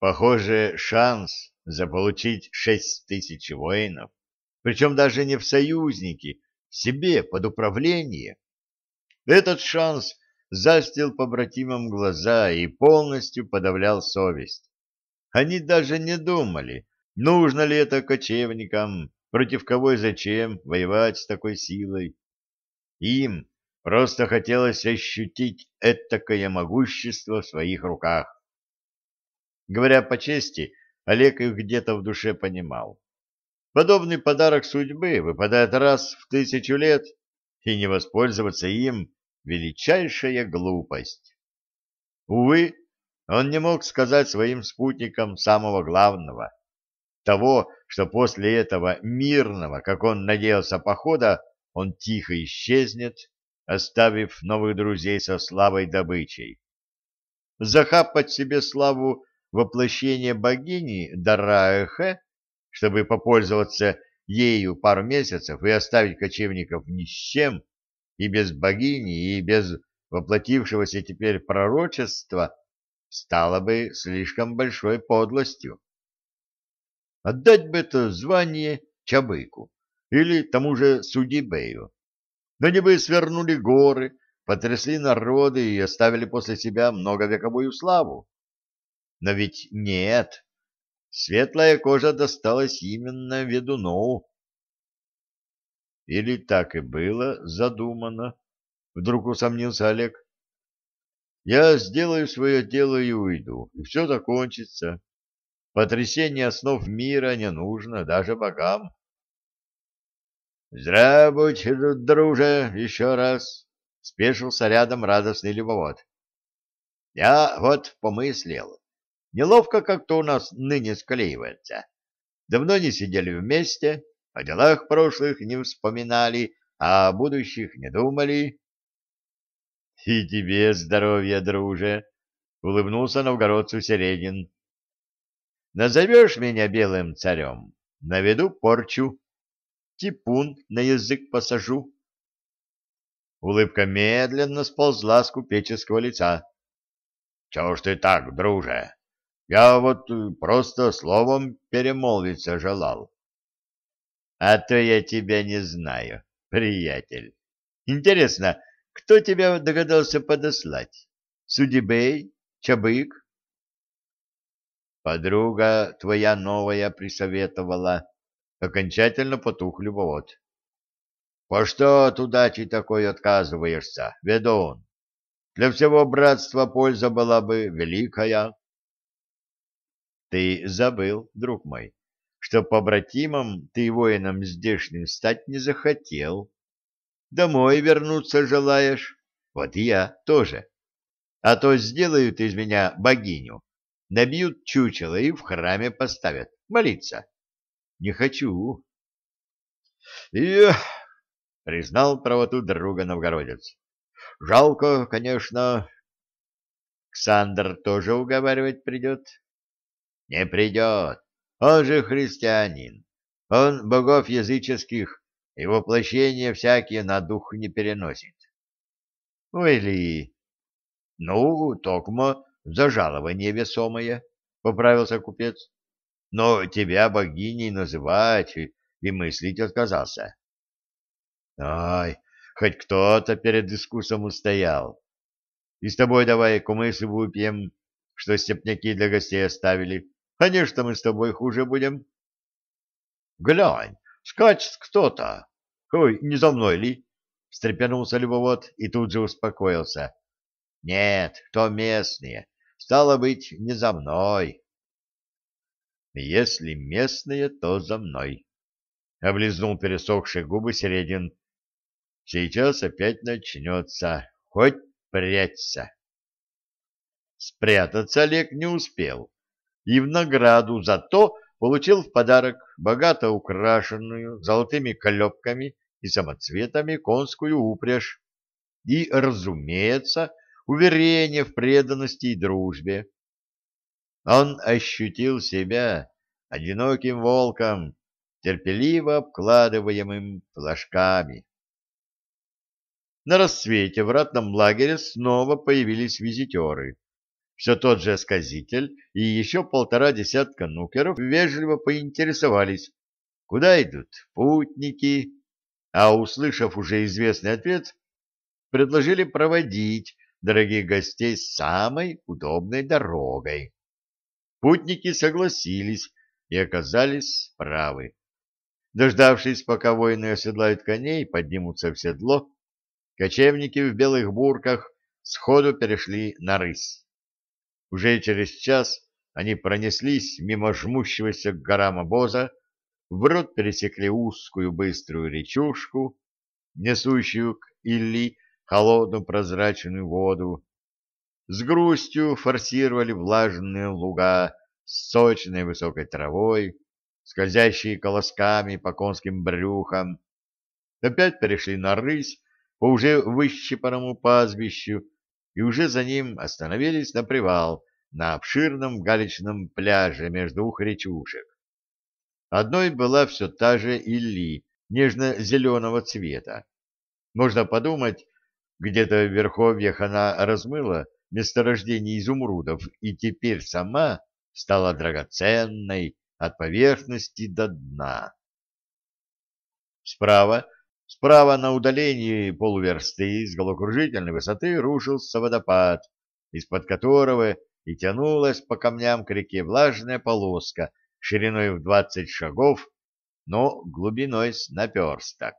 Похоже, шанс заполучить шесть тысяч воинов, причем даже не в союзники, себе под управление. Этот шанс застил побратимам глаза и полностью подавлял совесть. Они даже не думали, нужно ли это кочевникам, против кого и зачем воевать с такой силой. Им просто хотелось ощутить этакое могущество в своих руках. Говоря по чести, Олег их где-то в душе понимал. Подобный подарок судьбы выпадает раз в тысячу лет, и не воспользоваться им — величайшая глупость. Увы, он не мог сказать своим спутникам самого главного — того, что после этого мирного, как он надеялся, похода он тихо исчезнет, оставив новых друзей со славой добычей. Захапать себе славу воплощение богини Дараэхе, чтобы попользоваться ею пару месяцев и оставить кочевников ни с чем, и без богини, и без воплотившегося теперь пророчества, стало бы слишком большой подлостью. Отдать бы это звание Чабыку или тому же Судибею. Но они бы свернули горы, потрясли народы и оставили после себя многовековую славу. Но ведь нет. Светлая кожа досталась именно ведуну. Или так и было задумано? Вдруг усомнился Олег. Я сделаю свое дело и уйду, и все закончится. Потрясение основ мира не нужно даже богам. Здравствуй, друже, еще раз, — спешился рядом радостный любовод. Я вот помыслил, Неловко как-то у нас ныне склеивается. Давно не сидели вместе, о делах прошлых не вспоминали, а о будущих не думали. — И тебе здоровья, друже! — улыбнулся новгородцу Середин. — Назовешь меня белым царем, наведу порчу, типун на язык посажу. Улыбка медленно сползла с купеческого лица. — Чего ж ты так, друже? Я вот э, просто словом перемолвиться желал. А то я тебя не знаю, приятель. Интересно, кто тебя догадался подослать? Судебей? Чабык? Подруга твоя новая присоветовала. Окончательно потух любовод. По что от удачи такой отказываешься, ведун? Для всего братства польза была бы великая. Ты забыл, друг мой, что побратимом ты воином здешним стать не захотел. Домой вернуться желаешь? Вот и я тоже. А то сделают из меня богиню, набьют чучело и в храме поставят. Молиться. Не хочу. Эх, признал правоту друга новгородец. Жалко, конечно. Ксандр тоже уговаривать придет. Не придет. Он же христианин. Он богов языческих и воплощения всякие на дух не переносит. Ой ли... Ну, токмо за жалование весомое, — поправился купец. Но тебя богиней называть и мыслить отказался. Ай, хоть кто-то перед искусом устоял. И с тобой давай кумысы выпьем, что степняки для гостей оставили. Конечно, мы с тобой хуже будем. Глянь, скачет кто-то. Ой, не за мной ли? Встрепенулся любовод и тут же успокоился. Нет, кто местные. Стало быть, не за мной. Если местные, то за мной. Облизнул пересохшие губы Середин. Сейчас опять начнется. Хоть прячься. Спрятаться Олег не успел и в награду за то получил в подарок богато украшенную золотыми колебками и самоцветами конскую упряжь и, разумеется, уверение в преданности и дружбе. Он ощутил себя одиноким волком, терпеливо обкладываемым флажками. На рассвете в ратном лагере снова появились визитеры Все тот же сказитель и еще полтора десятка нукеров вежливо поинтересовались, куда идут путники, а, услышав уже известный ответ, предложили проводить дорогих гостей самой удобной дорогой. Путники согласились и оказались правы. Дождавшись, пока воины оседлают коней, поднимутся в седло, кочевники в белых бурках сходу перешли на рысь. Уже через час они пронеслись мимо жмущегося к горам обоза, вброд пересекли узкую быструю речушку, несущую к Илли холодную прозрачную воду, с грустью форсировали влажные луга с сочной высокой травой, скользящие колосками по конским брюхам, опять перешли на рысь по уже выщипанному пастбищу и уже за ним остановились на привал на обширном галечном пляже между двух речушек. Одной была все та же Илли, нежно-зеленого цвета. Можно подумать, где-то в верховьях она размыла месторождение изумрудов и теперь сама стала драгоценной от поверхности до дна. Справа, справа на удалении полуверсты с головокружительной высоты рушился водопад, из-под которого и тянулась по камням к реке влажная полоска шириной в двадцать шагов, но глубиной с наперсток.